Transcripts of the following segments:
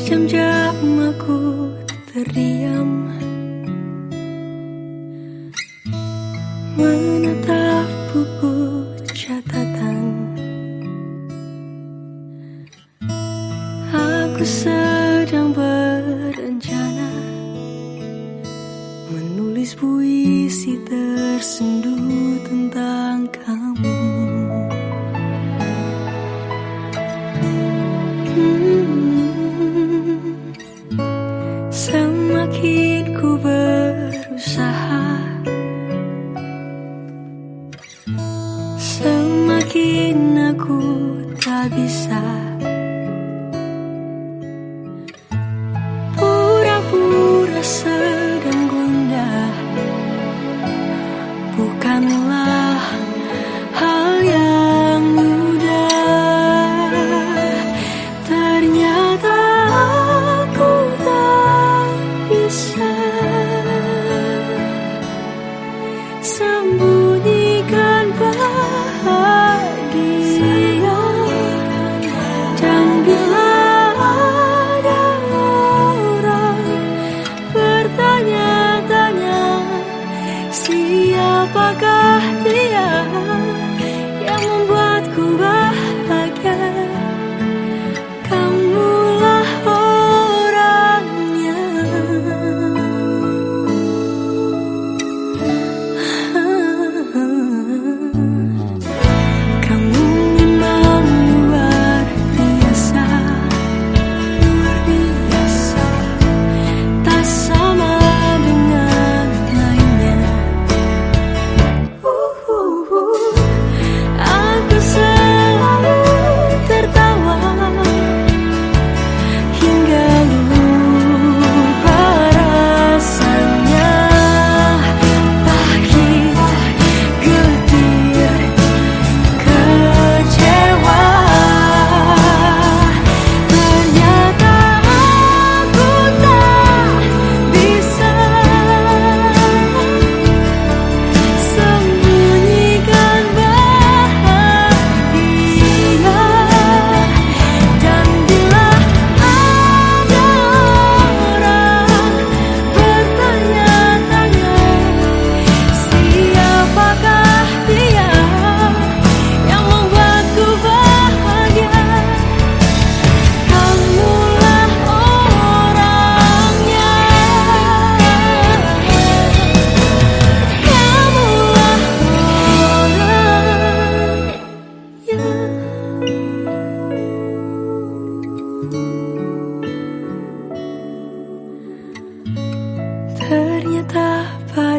Berjam-jam aku terdiam. Menatap buku catatan. Aku sedang berencana Menulis puisi tersendu tentang kamu. bisa. Pura-pura sedang gundah. Bukanlah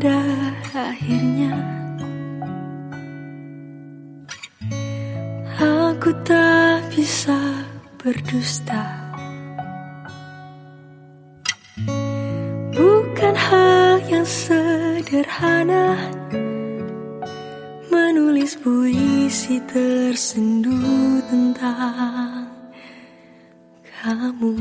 pada akhirnya. Aku tak bisa berdusta. Bukan hal yang sederhana. Menulis puisi tersendu tentang kamu.